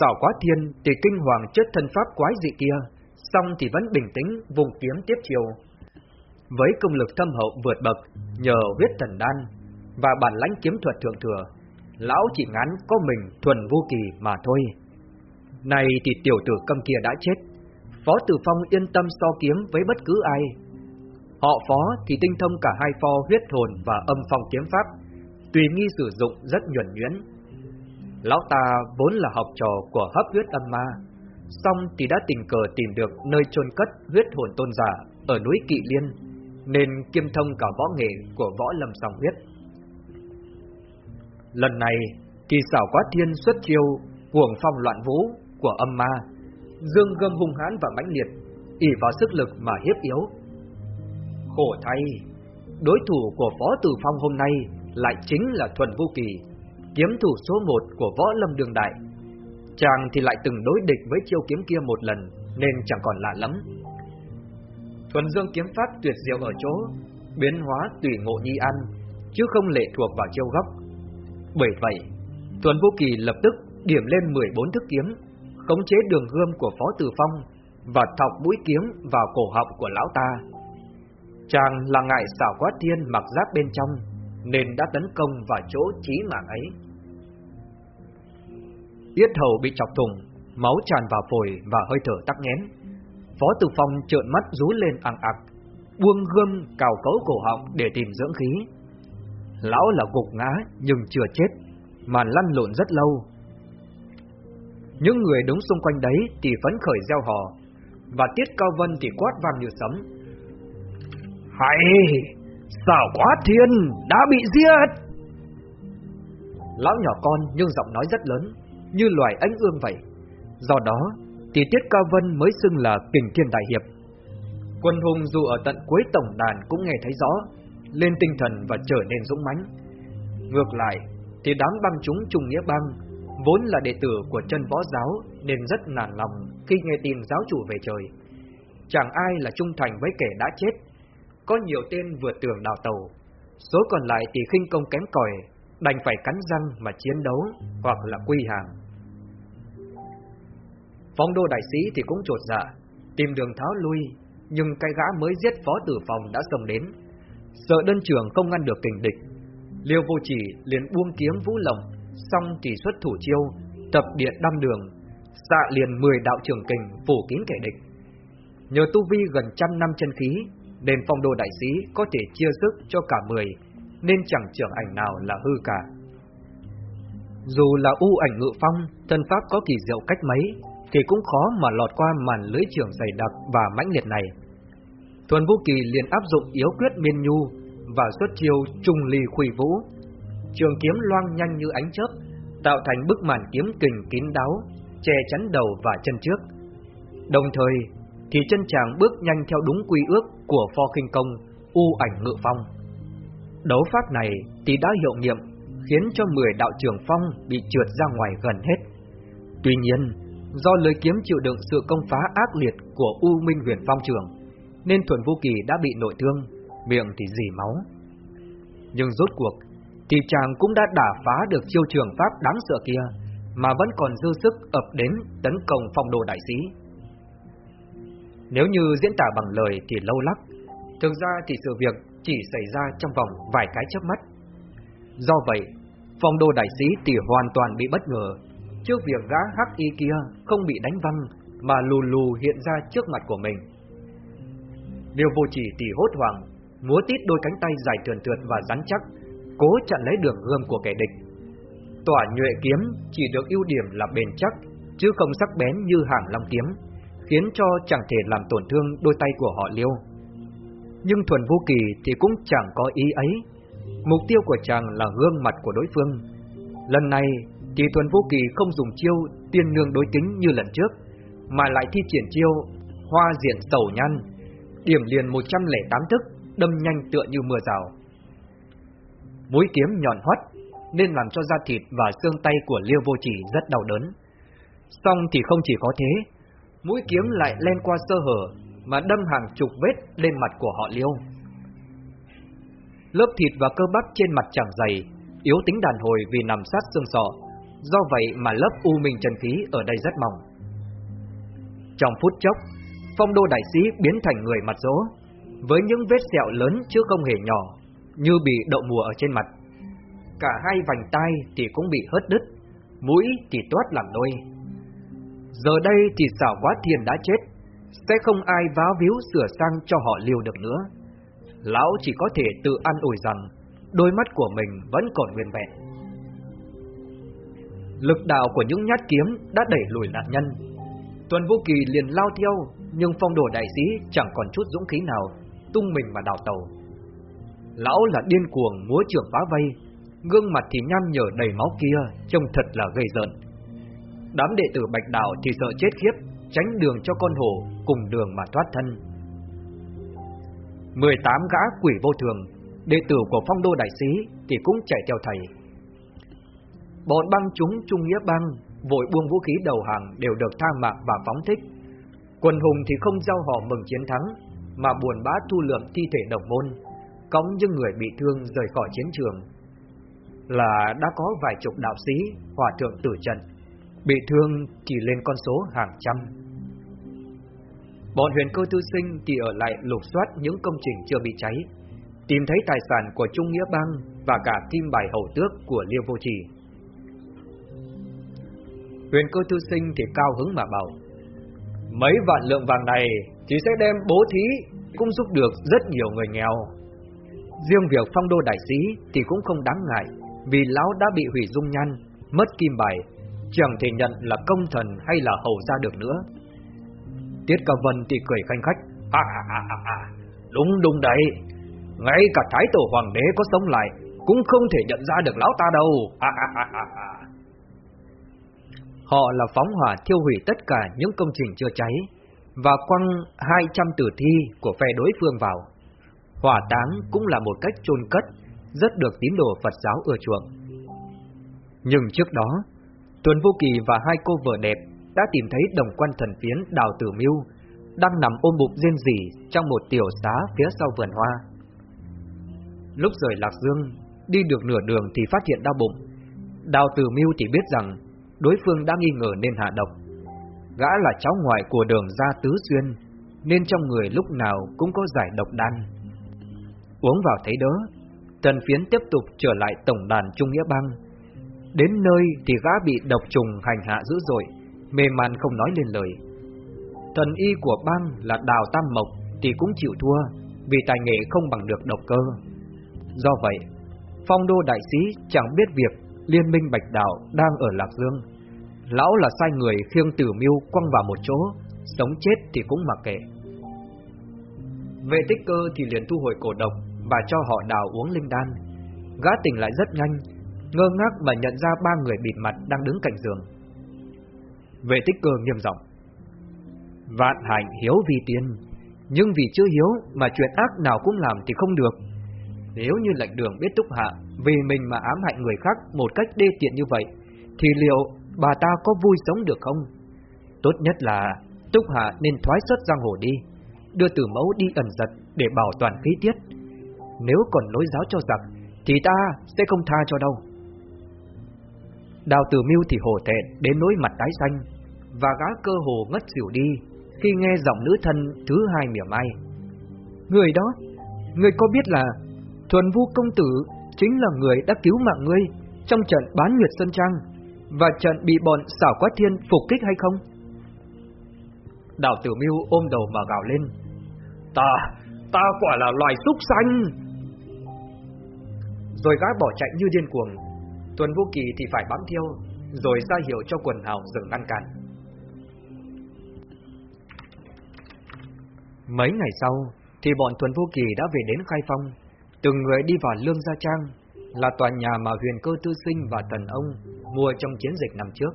Xảo quá thiên thì kinh hoàng trước thân pháp quái dị kia, xong thì vẫn bình tĩnh vùng kiếm tiếp chiều. Với công lực thâm hậu vượt bậc, nhờ huyết thần đan và bản lãnh kiếm thuật thượng thừa, lão chỉ ngắn có mình thuần vô kỳ mà thôi. Này thì tiểu tử câm kia đã chết, Phó Tử Phong yên tâm so kiếm với bất cứ ai. Họ Phó thì tinh thông cả hai pho huyết hồn và âm phong kiếm pháp, tùy nghi sử dụng rất nhuần nhuyễn. Lão ta vốn là học trò của hấp huyết âm ma, xong thì đã tình cờ tìm được nơi chôn cất huyết hồn tôn giả ở núi Kỵ Liên, nên kiêm thông cả võ nghệ của võ lâm song huyết. Lần này thì xảo quá thiên xuất chiêu cuồng phong loạn vũ của âm ma, dương gâm hung hãn và mãnh liệt, ỷ vào sức lực mà hiếp yếu. Khổ thay, đối thủ của Phó Tử Phong hôm nay lại chính là Thuần Vô Kỳ, kiếm thủ số một của võ lâm đường đại. Chàng thì lại từng đối địch với chiêu kiếm kia một lần, nên chẳng còn lạ lắm. Thuần Dương kiếm pháp tuyệt diệu ở chỗ, biến hóa tùy ngộ nhi ăn, chứ không lệ thuộc vào chiêu góc. Bởi vậy, Tuần Vô Kỳ lập tức điểm lên 14 thức kiếm, khống chế đường gươm của Phó Tử Phong và thọc mũi kiếm vào cổ họng của lão ta. Chàng là ngại xảo quá thiên mặc giáp bên trong, nên đã tấn công vào chỗ chí mạng ấy. Yết hầu bị chọc thùng, máu tràn vào phổi và hơi thở tắc nghẽn. Phó Tử Phong trợn mắt rú lên ằng ặc, buông gươm cào cấu cổ họng để tìm dưỡng khí. Lão là gục ngã nhưng chưa chết, mà lăn lộn rất lâu. Những người đứng xung quanh đấy thì phấn khởi gieo hò, và Tiết Cao Vân thì quát vang như sấm. Hay, xảo quá thiên, đã bị giết! Lão nhỏ con nhưng giọng nói rất lớn, như loài ánh ương vậy. Do đó, thì Tiết Cao Vân mới xưng là kình thiên đại hiệp. Quân hùng dù ở tận cuối tổng đàn cũng nghe thấy rõ, lên tinh thần và trở nên dũng mãnh. Ngược lại, thì đám băng chúng Trung Nghĩa Bang vốn là đệ tử của chân võ giáo nên rất nản lòng khi nghe tin giáo chủ về trời. Chẳng ai là trung thành với kẻ đã chết. Có nhiều tên vượt tường đào tàu, số còn lại thì khinh công kém cỏi, đành phải cắn răng mà chiến đấu hoặc là quy hàng. Phong đô đại sĩ thì cũng trột dạ, tìm đường tháo lui, nhưng cái gã mới giết phó tử phòng đã xông đến. Sợ đơn trường không ngăn được kình địch, Liêu vô chỉ liền buông kiếm vũ lồng, xong thì xuất thủ chiêu, tập điện đâm đường, xạ liền 10 đạo trường kình phủ kín kẻ địch. Nhờ tu vi gần trăm năm chân khí, nên phong đô đại sĩ có thể chia sức cho cả 10, nên chẳng trưởng ảnh nào là hư cả. Dù là u ảnh ngự phong, thân pháp có kỳ diệu cách mấy, thì cũng khó mà lọt qua màn lưới trưởng dày đặc và mãnh liệt này. Thuần Vũ Kỳ liền áp dụng yếu quyết miên nhu và xuất chiêu trùng ly khuy vũ. Trường kiếm loang nhanh như ánh chớp, tạo thành bức màn kiếm kình kín đáo, che chắn đầu và chân trước. Đồng thời, thì chân chàng bước nhanh theo đúng quy ước của pho khinh công u ảnh ngự phong. Đấu pháp này thì đã hiệu nghiệm, khiến cho 10 đạo trường phong bị trượt ra ngoài gần hết. Tuy nhiên, do lưới kiếm chịu đựng sự công phá ác liệt của U Minh Huyền Phong trường, nên Thuần Vũ Kỳ đã bị nội thương, miệng thì dì máu. Nhưng rốt cuộc, thì chàng cũng đã đả phá được chiêu trường pháp đáng sợ kia, mà vẫn còn dư sức ập đến tấn công phong đồ đại sĩ. Nếu như diễn tả bằng lời thì lâu lắc, thực ra thì sự việc chỉ xảy ra trong vòng vài cái chớp mắt. Do vậy, phong đô đại sĩ thì hoàn toàn bị bất ngờ trước việc gã hắc y kia không bị đánh văng mà lù lù hiện ra trước mặt của mình. Liêu vô chỉ tỷ hốt hoảng, múa tít đôi cánh tay dài trườn trượt và rắn chắc, cố chặn lấy đường gươm của kẻ địch. Tỏa nhuệ kiếm chỉ được ưu điểm là bền chắc, chứ không sắc bén như hàng long kiếm, khiến cho chẳng thể làm tổn thương đôi tay của họ Liêu. Nhưng Thuần Vô Kỳ thì cũng chẳng có ý ấy. Mục tiêu của chàng là gương mặt của đối phương. Lần này thì Thuần Vô Kỳ không dùng chiêu tiên nương đối kính như lần trước, mà lại thi triển chiêu hoa diện sầu nhăn, điểm liền 108 tức, đâm nhanh tựa như mưa rào. Mũi kiếm nhọn hoắt nên làm cho da thịt và xương tay của Liêu Vô Chỉ rất đau đớn. Xong thì không chỉ có thế, mũi kiếm lại len qua sơ hở mà đâm hàng chục vết lên mặt của họ Liêu. Lớp thịt và cơ bắp trên mặt chẳng dày, yếu tính đàn hồi vì nằm sát xương sọ, do vậy mà lớp u minh chân khí ở đây rất mỏng. Trong phút chốc, phong đô đại sĩ biến thành người mặt rỗ, với những vết sẹo lớn chứ không hề nhỏ, như bị đậu mùa ở trên mặt. Cả hai vành tai thì cũng bị hớt đứt, mũi thì toát làm đôi. Giờ đây thì xảo quá thiền đã chết, sẽ không ai vá víu sửa sang cho họ liều được nữa. Lão chỉ có thể tự an ủi rằng đôi mắt của mình vẫn còn nguyên vẹn. Lực đạo của những nhát kiếm đã đẩy lùi nạn nhân. Tuần Vũ Kỳ liền lao theo, nhưng phong đồ đại sĩ chẳng còn chút dũng khí nào, tung mình mà đào tàu. Lão là điên cuồng múa trường phá vây, gương mặt thì nham nhở đầy máu kia, trông thật là gây giận. Đám đệ tử Bạch Đạo thì sợ chết khiếp, tránh đường cho con hổ cùng đường mà thoát thân. 18 gã quỷ vô thường, đệ tử của phong đô đại sĩ thì cũng chạy theo thầy. Bọn băng chúng Trung Nghĩa băng vội buông vũ khí đầu hàng đều được tha mạng và phóng thích. Quần hùng thì không giao họ mừng chiến thắng, mà buồn bã thu lượm thi thể đồng môn, cõng những người bị thương rời khỏi chiến trường. Là đã có vài chục đạo sĩ, hòa thượng tử trận, bị thương chỉ lên con số hàng trăm. Bọn huyền cơ tư sinh thì ở lại lục soát những công trình chưa bị cháy, tìm thấy tài sản của Trung Nghĩa Bang và cả kim bài hậu tước của Liêu Vô Trì. Huyền cơ tư sinh thì cao hứng mà bảo, mấy vạn lượng vàng này chỉ sẽ đem bố thí, cũng giúp được rất nhiều người nghèo. Riêng việc phong đô đại sĩ thì cũng không đáng ngại, vì lão đã bị hủy dung nhan, mất kim bài, chẳng thể nhận là công thần hay là hầu ra được nữa. Tiết Cao Vân thì cười khanh khách. à, à, à, à, à. Đúng đúng đấy. Ngay cả Thái Tổ Hoàng đế có sống lại cũng không thể nhận ra được lão ta đâu. à, à, à, à. Họ là phóng hỏa thiêu hủy tất cả những công trình chưa cháy và quăng 200 tử thi của phe đối phương vào. Hỏa táng cũng là một cách chôn cất, rất được tín đồ Phật giáo ưa chuộng. Nhưng trước đó, Tuần Vô Kỳ và hai cô vợ đẹp đã tìm thấy đồng quan thần phiến Đào Tử Mưu đang nằm ôm bụng rên rỉ trong một tiểu xá phía sau vườn hoa. Lúc rời Lạc Dương, đi được nửa đường thì phát hiện đau bụng. Đào Tử Mưu thì biết rằng đối phương đã nghi ngờ nên hạ độc. Gã là cháu ngoại của đường gia tứ xuyên, nên trong người lúc nào cũng có giải độc đan. Uống vào thấy đỡ, Tần Phiến tiếp tục trở lại tổng đàn Trung Nghĩa Bang. Đến nơi thì gã bị độc trùng hành hạ dữ dội, mê man không nói lên lời. Thần y của bang là Đào Tam Mộc thì cũng chịu thua vì tài nghệ không bằng được độc cơ. Do vậy, phong đô đại sĩ chẳng biết việc liên minh Bạch Đạo đang ở Lạc Dương. Lão là sai người khiêng tử mưu quăng vào một chỗ, sống chết thì cũng mặc kệ. Về tích cơ thì liền thu hồi cổ độc và cho họ đào uống linh đan. Gã tỉnh lại rất nhanh, ngơ ngác mà nhận ra ba người bịt mặt đang đứng cạnh giường. Vệ tích cơ nghiêm giọng Vạn hạnh hiếu vì tiền Nhưng vì chưa hiếu mà chuyện ác nào cũng làm thì không được Nếu như lệnh đường biết túc hạ Vì mình mà ám hại người khác một cách đê tiện như vậy Thì liệu bà ta có vui sống được không? Tốt nhất là túc hạ nên thoái xuất giang hồ đi Đưa tử mẫu đi ẩn giật để bảo toàn khí tiết Nếu còn nối giáo cho giặc Thì ta sẽ không tha cho đâu Đào tử mưu thì hổ thẹn đến nỗi mặt tái xanh và gã cơ hồ ngất xỉu đi khi nghe giọng nữ thân thứ hai mỉa mai. Người đó, người có biết là Thuần Vu công tử chính là người đã cứu mạng ngươi trong trận bán nguyệt sân trang và trận bị bọn xảo quát thiên phục kích hay không? Đào Tử Miêu ôm đầu mà gào lên. Ta, ta quả là loài súc sanh. Rồi gã bỏ chạy như điên cuồng. Tuần Vô Kỳ thì phải bám theo, rồi ra hiệu cho quần hào dừng ngăn cản. Mấy ngày sau, thì bọn Thuần Vô Kỳ đã về đến Khai Phong, từng người đi vào Lương Gia Trang, là tòa nhà mà huyền cơ tư sinh và thần ông mua trong chiến dịch năm trước.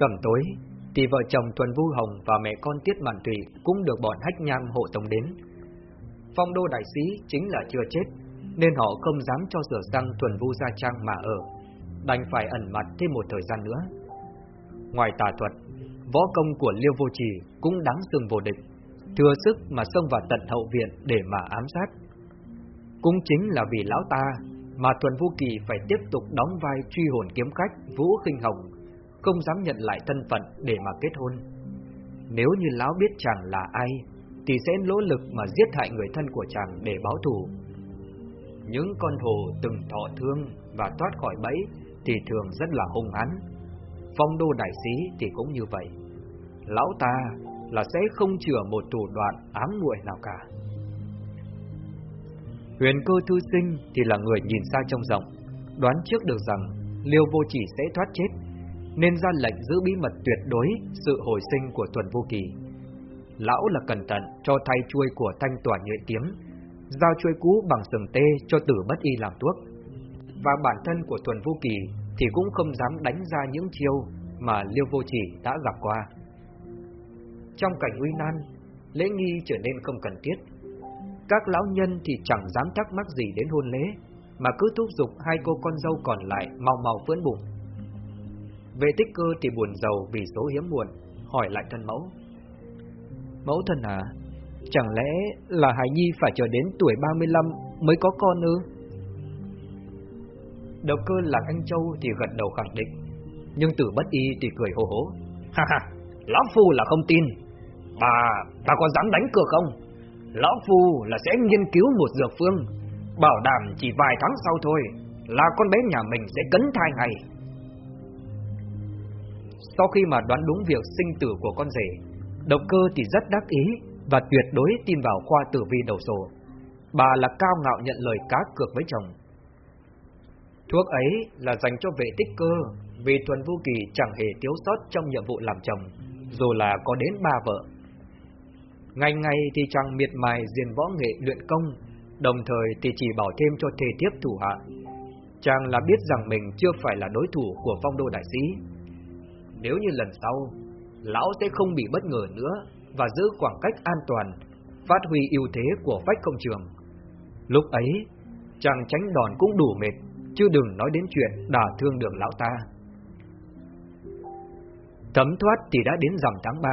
Sầm tối, thì vợ chồng Thuần Vu Hồng và mẹ con Tiết Mạn Thủy cũng được bọn hách nham hộ tống đến. Phong đô đại sĩ chính là chưa chết, nên họ không dám cho sửa sang Thuần Vu Gia Trang mà ở, đành phải ẩn mặt thêm một thời gian nữa. Ngoài tà thuật, võ công của Liêu Vô Trì cũng đáng sừng vô địch thừa sức mà xông vào tận hậu viện để mà ám sát. Cũng chính là vì lão ta mà Thuần Vũ Kỳ phải tiếp tục đóng vai truy hồn kiếm khách Vũ Khinh Hồng, không dám nhận lại thân phận để mà kết hôn. Nếu như lão biết chàng là ai, thì sẽ nỗ lực mà giết hại người thân của chàng để báo thù. Những con hồ từng thọ thương và thoát khỏi bẫy thì thường rất là hung hãn. Phong đô đại sĩ thì cũng như vậy. Lão ta là sẽ không chừa một thủ đoạn ám muội nào cả. Huyền cơ thư sinh thì là người nhìn xa trông rộng, đoán trước được rằng Liêu Vô Chỉ sẽ thoát chết, nên ra lệnh giữ bí mật tuyệt đối sự hồi sinh của Tuần Vô Kỳ. Lão là cẩn thận cho thay chuôi của thanh tỏa nhuyễn kiếm, giao chuôi cũ bằng sừng tê cho tử bất y làm thuốc. Và bản thân của Tuần Vô Kỳ thì cũng không dám đánh ra những chiêu mà Liêu Vô Chỉ đã gặp qua. Trong cảnh uy nan, lễ nghi trở nên không cần thiết. Các lão nhân thì chẳng dám thắc mắc gì đến hôn lễ, mà cứ thúc giục hai cô con dâu còn lại mau mau vươn bụng. Vệ tích cơ thì buồn giàu vì số hiếm muộn, hỏi lại thân mẫu. Mẫu thân à, chẳng lẽ là Hải Nhi phải chờ đến tuổi 35 mới có con ư? Đầu cơ lạc anh Châu thì gật đầu khẳng định, nhưng tử bất y thì cười hô hố. Ha ha, Lão Phu là không tin. Bà, bà có dám đánh cược không? Lão Phu là sẽ nghiên cứu một dược phương, bảo đảm chỉ vài tháng sau thôi là con bé nhà mình sẽ cấn thai ngay. Sau khi mà đoán đúng việc sinh tử của con rể, độc cơ thì rất đắc ý và tuyệt đối tin vào khoa tử vi đầu sổ. Bà là cao ngạo nhận lời cá cược với chồng. Thuốc ấy là dành cho vệ tích cơ, vì Thuần Vô Kỳ chẳng hề thiếu sót trong nhiệm vụ làm chồng, dù là có đến ba vợ. Ngày ngày thì chàng miệt mài diền võ nghệ luyện công, đồng thời thì chỉ bảo thêm cho thề tiếp thủ hạ. Chàng là biết rằng mình chưa phải là đối thủ của phong đô đại sĩ. Nếu như lần sau, lão sẽ không bị bất ngờ nữa và giữ khoảng cách an toàn, phát huy ưu thế của phách công trường. Lúc ấy, chàng tránh đòn cũng đủ mệt, chứ đừng nói đến chuyện đả thương được lão ta. Thấm thoát thì đã đến rằm tháng 3,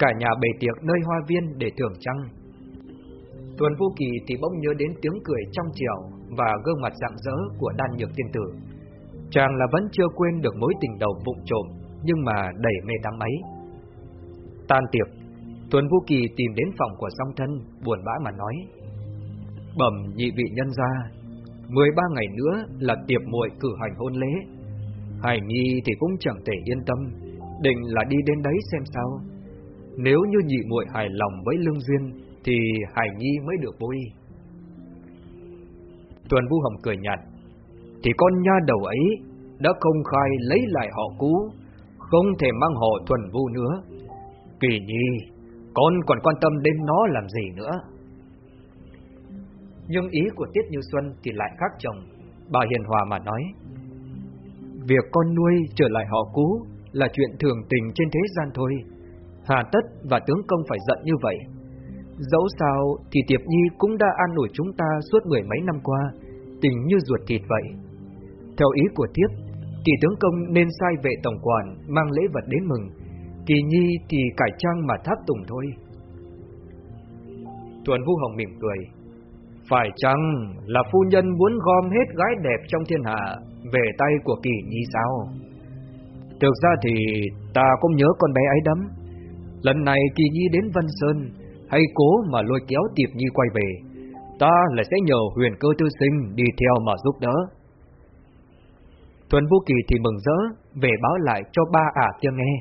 cả nhà bày tiệc nơi hoa viên để thưởng trăng. Tuần Vô Kỳ thì bỗng nhớ đến tiếng cười trong chiều và gương mặt rạng rỡ của đan nhược tiên tử. Chàng là vẫn chưa quên được mối tình đầu vụng trộm, nhưng mà đầy mê đắm ấy. Tan tiệc, Tuần Vô Kỳ tìm đến phòng của song thân, buồn bã mà nói. Bẩm nhị vị nhân gia, 13 ngày nữa là tiệp muội cử hành hôn lễ. Hải Nhi thì cũng chẳng thể yên tâm, định là đi đến đấy xem sao. Nếu như nhị muội hài lòng với lương duyên, thì Hải Nhi mới được vui. Tuần Vu Hồng cười nhạt, thì con nha đầu ấy đã công khai lấy lại họ cũ, không thể mang họ tuần Vu nữa. Kỳ Nhi, con còn quan tâm đến nó làm gì nữa? Nhưng ý của Tiết Như Xuân thì lại khác chồng, bà hiền hòa mà nói. Việc con nuôi trở lại họ cũ là chuyện thường tình trên thế gian thôi. Hà tất và tướng công phải giận như vậy. Dẫu sao thì Tiệp Nhi cũng đã an ủi chúng ta suốt mười mấy năm qua, tình như ruột thịt vậy. Theo ý của Tiếp, thì tướng công nên sai vệ tổng quản mang lễ vật đến mừng, Kỳ Nhi thì cải trang mà tháp tùng thôi. Tuần Vu Hồng mỉm cười. Phải chăng là phu nhân muốn gom hết gái đẹp trong thiên hạ về tay của Kỳ Nhi sao? Thực ra thì ta cũng nhớ con bé ấy lắm. Lần này Kỳ Nhi đến Vân Sơn, hay cố mà lôi kéo Tiệp Nhi quay về, ta lại sẽ nhờ huyền cơ tư sinh đi theo mà giúp đỡ. Thuần Vũ Kỳ thì mừng rỡ, về báo lại cho ba ả kia nghe.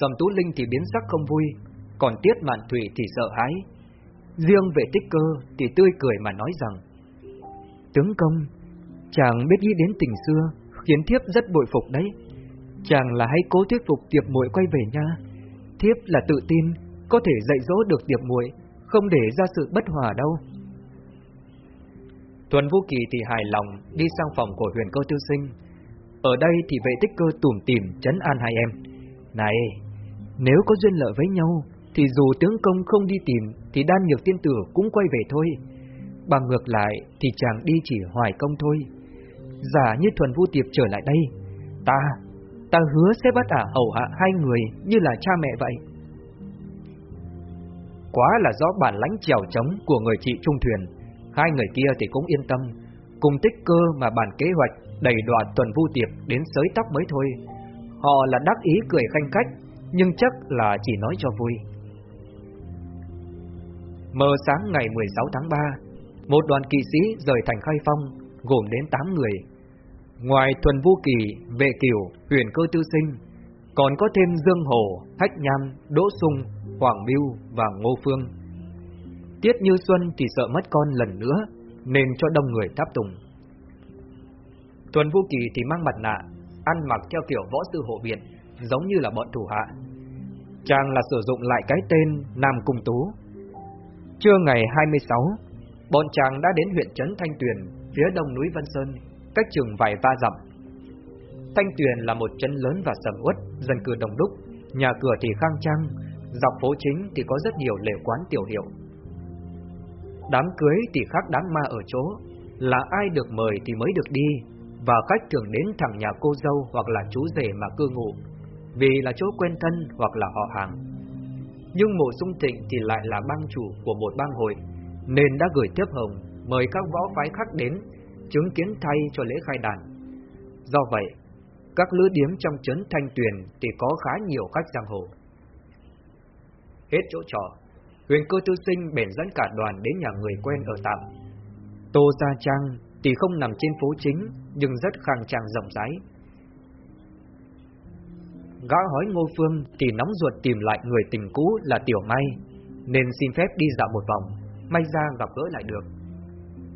Sầm Tú Linh thì biến sắc không vui, còn Tiết Mạn Thủy thì sợ hãi. Riêng về tích cơ thì tươi cười mà nói rằng Tướng công, chàng biết nghĩ đến tình xưa, khiến thiếp rất bội phục đấy. Chàng là hãy cố thuyết phục tiệp muội quay về nha. Thiếp là tự tin, có thể dạy dỗ được tiệp muội, không để ra sự bất hòa đâu. Tuần Vũ Kỳ thì hài lòng đi sang phòng của huyền cơ tư sinh. Ở đây thì vệ tích cơ tủm tìm chấn an hai em. Này, nếu có duyên lợi với nhau, thì dù tướng công không đi tìm, thì đan nhược tiên tử cũng quay về thôi. Bằng ngược lại, thì chàng đi chỉ hoài công thôi. Giả như thuần Vũ tiệp trở lại đây, ta, ta hứa sẽ bắt ả hầu hạ hai người như là cha mẹ vậy. Quá là do bản lãnh trèo trống của người chị trung thuyền, hai người kia thì cũng yên tâm, cùng tích cơ mà bản kế hoạch đầy đoạn tuần vu tiệp đến sới tóc mới thôi. Họ là đắc ý cười khanh khách, nhưng chắc là chỉ nói cho vui. Mờ sáng ngày 16 tháng 3, một đoàn kỵ sĩ rời thành Khai Phong, gồm đến 8 người. Ngoài Thuần Vu Kỳ, Vệ Kiều, Huyền Cơ Tư Sinh, còn có thêm Dương Hồ, Hách Nham, Đỗ Sung, Hoàng Biêu và Ngô Phương. Tiết Như Xuân thì sợ mất con lần nữa, nên cho đông người tháp tùng. Tuần Vũ Kỳ thì mang mặt nạ, ăn mặc theo kiểu võ sư hộ viện, giống như là bọn thủ hạ. Chàng là sử dụng lại cái tên Nam Cung Tú. Trưa ngày 26, bọn chàng đã đến huyện Trấn Thanh Tuyền, phía đông núi Vân Sơn, cách chừng vài ba dặm. Thanh Tuyền là một trấn lớn và sầm uất, dân cư đông đúc, nhà cửa thì khang trang, dọc phố chính thì có rất nhiều lễ quán tiểu hiệu. Đám cưới thì khác đám ma ở chỗ, là ai được mời thì mới được đi, và khách thường đến thẳng nhà cô dâu hoặc là chú rể mà cư ngụ, vì là chỗ quen thân hoặc là họ hàng. Nhưng mộ sung tịnh thì lại là bang chủ của một bang hội, nên đã gửi tiếp hồng mời các võ phái khác đến, chứng kiến thay cho lễ khai đàn. Do vậy, các lữ điếm trong trấn Thanh Tuyền thì có khá nhiều khách giang hồ. Hết chỗ trò, huyền cơ tư sinh bèn dẫn cả đoàn đến nhà người quen ở tạm. Tô Gia Trang thì không nằm trên phố chính, nhưng rất khang trang rộng rãi. Gã hỏi Ngô Phương thì nóng ruột tìm lại người tình cũ là Tiểu Mai, nên xin phép đi dạo một vòng, may ra gặp gỡ lại được.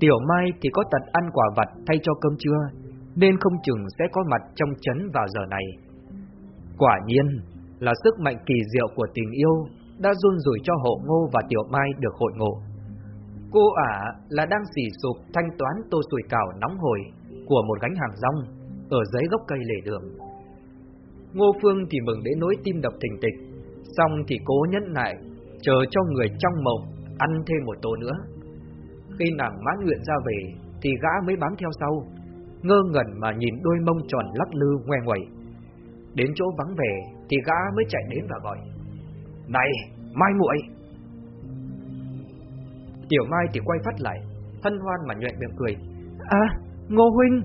Tiểu Mai thì có tật ăn quả vặt thay cho cơm trưa, nên không chừng sẽ có mặt trong chấn vào giờ này. Quả nhiên là sức mạnh kỳ diệu của tình yêu đã run rủi cho hộ ngô và Tiểu Mai được hội ngộ. Cô ả là đang xỉ sụp thanh toán tô sủi cảo nóng hổi của một gánh hàng rong ở dưới gốc cây lề đường. Ngô Phương thì mừng đến nỗi tim đập thình tịch, xong thì cố nhẫn nại, chờ cho người trong mộng ăn thêm một tô nữa. Khi nàng mãn nguyện ra về, thì gã mới bám theo sau, ngơ ngẩn mà nhìn đôi mông tròn lắc lư ngoe ngoẩy. Đến chỗ vắng vẻ, thì gã mới chạy đến và gọi. Này, Mai muội Tiểu Mai thì quay phát lại, hân hoan mà nhuện miệng cười. À, Ngô Huynh!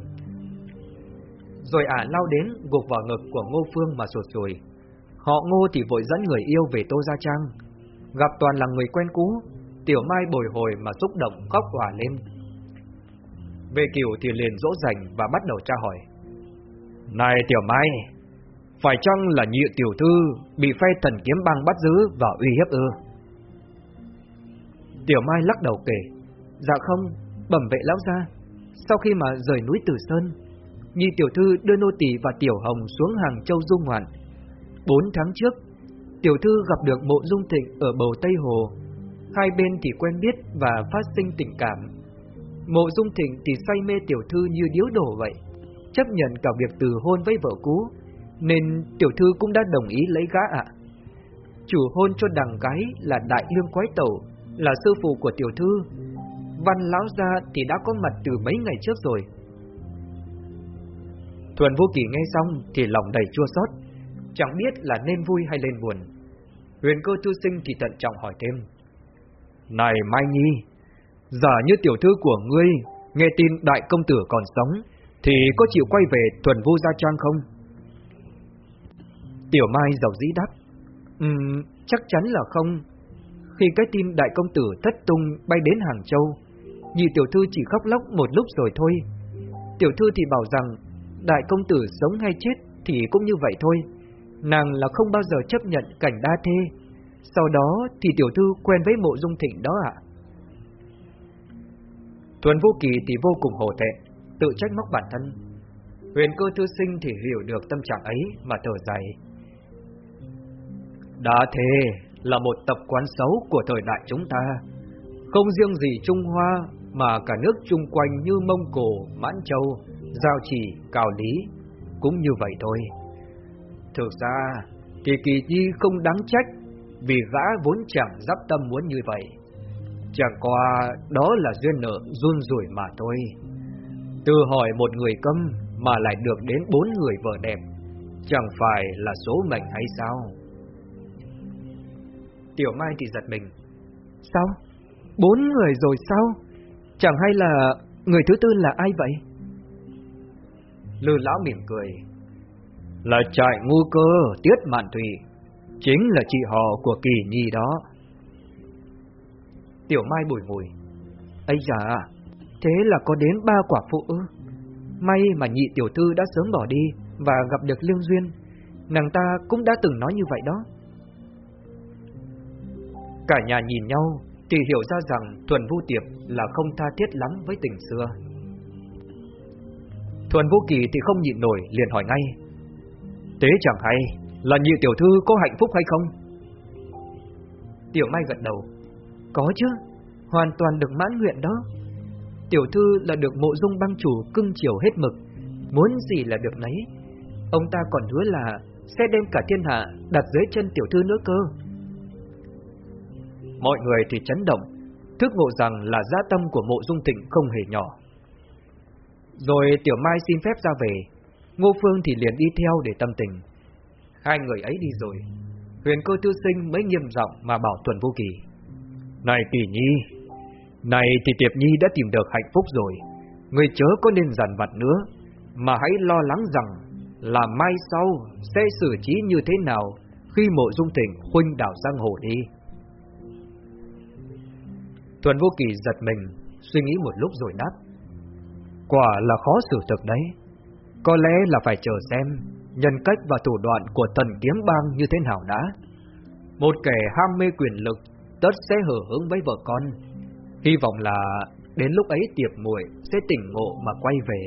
Rồi ả lao đến, gục vào ngực của Ngô Phương mà sụt sùi. Họ Ngô thì vội dẫn người yêu về Tô Gia Trang. Gặp toàn là người quen cũ, Tiểu Mai bồi hồi mà xúc động khóc hòa lên. Về Kiều thì liền dỗ dành và bắt đầu tra hỏi. Này Tiểu Mai, phải chăng là nhị tiểu thư bị phe thần kiếm băng bắt giữ và uy hiếp ư? Tiểu Mai lắc đầu kể, dạ không, bẩm vệ lão gia. Sau khi mà rời núi Tử Sơn, nhị tiểu thư đưa nô tỳ và tiểu hồng xuống hàng châu du ngoạn. Bốn tháng trước, tiểu thư gặp được mộ dung thịnh ở bầu Tây Hồ. Hai bên thì quen biết và phát sinh tình cảm. Mộ dung thịnh thì say mê tiểu thư như điếu đổ vậy, chấp nhận cả việc từ hôn với vợ cũ, nên tiểu thư cũng đã đồng ý lấy gã ạ. Chủ hôn cho đằng gái là đại lương quái tẩu, là sư phụ của tiểu thư. Văn lão gia thì đã có mặt từ mấy ngày trước rồi. Thuần vô kỳ nghe xong thì lòng đầy chua xót, chẳng biết là nên vui hay lên buồn. Huyền cơ thư sinh thì tận trọng hỏi thêm. Này Mai Nhi, giả như tiểu thư của ngươi nghe tin đại công tử còn sống, thì có chịu quay về thuần vu gia trang không? Tiểu Mai giàu dĩ đáp. Um, chắc chắn là không. Khi cái tin đại công tử thất tung bay đến Hàng Châu, nhị tiểu thư chỉ khóc lóc một lúc rồi thôi. Tiểu thư thì bảo rằng đại công tử sống hay chết thì cũng như vậy thôi. Nàng là không bao giờ chấp nhận cảnh đa thê. Sau đó thì tiểu thư quen với mộ dung thịnh đó ạ. tuấn Vô Kỳ thì vô cùng hổ thẹn, tự trách móc bản thân. Huyền cơ thư sinh thì hiểu được tâm trạng ấy mà thở dài. Đã thế là một tập quán xấu của thời đại chúng ta, không riêng gì Trung Hoa mà cả nước chung quanh như Mông Cổ, Mãn Châu, Giao Chỉ, Cào Lý cũng như vậy thôi. Thực ra thì Kỳ Nhi không đáng trách vì gã vốn chẳng dắp tâm muốn như vậy. Chẳng qua đó là duyên nợ run rủi mà thôi. Từ hỏi một người câm mà lại được đến bốn người vợ đẹp, chẳng phải là số mệnh hay sao? Tiểu Mai thì giật mình. Sao? Bốn người rồi sao? Chẳng hay là người thứ tư là ai vậy? Lư lão mỉm cười. Là trại ngu cơ Tiết Mạn Thủy, chính là chị họ của Kỳ Nhi đó. Tiểu Mai bùi ngùi. Ấy già, thế là có đến ba quả phụ ư? May mà nhị tiểu thư đã sớm bỏ đi và gặp được Lương Duyên. Nàng ta cũng đã từng nói như vậy đó. Cả nhà nhìn nhau thì hiểu ra rằng Thuần Vu Tiệp là không tha thiết lắm với tình xưa. Thuần Vũ Kỳ thì không nhịn nổi liền hỏi ngay Tế chẳng hay là nhị tiểu thư có hạnh phúc hay không? Tiểu Mai gật đầu. Có chứ, Hoàn toàn được mãn nguyện đó. Tiểu thư là được mộ dung băng chủ cưng chiều hết mực. Muốn gì là được nấy. Ông ta còn hứa là Sẽ đem cả thiên hạ đặt dưới chân tiểu thư nữa cơ. Mọi người thì chấn động, Thức ngộ rằng là gia tâm của mộ dung tịnh không hề nhỏ. Rồi tiểu mai xin phép ra về. Ngô Phương thì liền đi theo để tâm tình. Hai người ấy đi rồi Huyền cơ tư sinh mới nghiêm giọng mà bảo Tuần Vô Kỳ. Này Kỳ Nhi Này thì Tiệp Nhi đã tìm được hạnh phúc rồi. Người chớ có nên dằn vặt nữa Mà hãy lo lắng rằng Là mai sau sẽ xử trí như thế nào Khi mộ dung tỉnh khuynh đảo giang hồ đi. Tuần Vô Kỳ giật mình Suy nghĩ một lúc rồi đáp. Quả là khó xử thực đấy. Có lẽ là phải chờ xem Nhân cách và thủ đoạn của tần kiếm bang như thế nào đã? Một kẻ ham mê quyền lực, Tất sẽ hở hứng với vợ con. Hy vọng là Đến lúc ấy tiệp muội sẽ tỉnh ngộ mà quay về.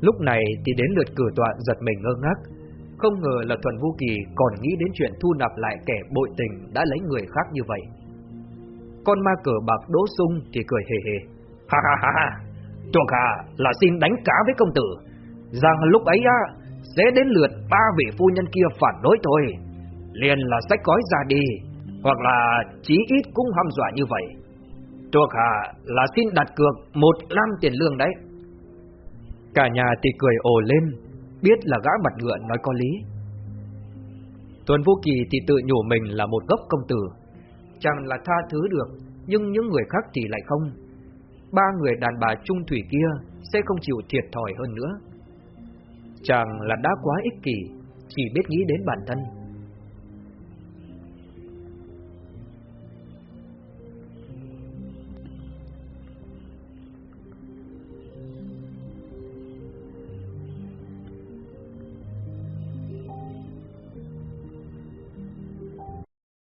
Lúc này thì đến lượt cử tọa giật mình ngơ ngác. Không ngờ là Thuần Vũ Kỳ còn nghĩ đến chuyện thu nạp lại kẻ bội tình đã lấy người khác như vậy. Con ma cờ bạc đỗ sung thì cười hề hề. Ha ha ha ha thuộc hạ là xin đánh cá với công tử. Rằng lúc ấy á, Sẽ đến lượt ba vị phu nhân kia phản đối thôi Liền là sách gói ra đi, Hoặc là chí ít cũng hăm dọa như vậy. Chuộc hạ là xin đặt cược một năm tiền lương đấy. Cả nhà thì cười ồ lên, Biết là gã mặt ngựa nói có lý. Tuần Vô Kỳ thì tự nhủ mình là một gốc công tử. Chẳng là tha thứ được, Nhưng những người khác thì lại không. Ba người đàn bà trung thủy kia Sẽ không chịu thiệt thòi hơn nữa. Chàng là đã quá ích kỷ Chỉ biết nghĩ đến bản thân.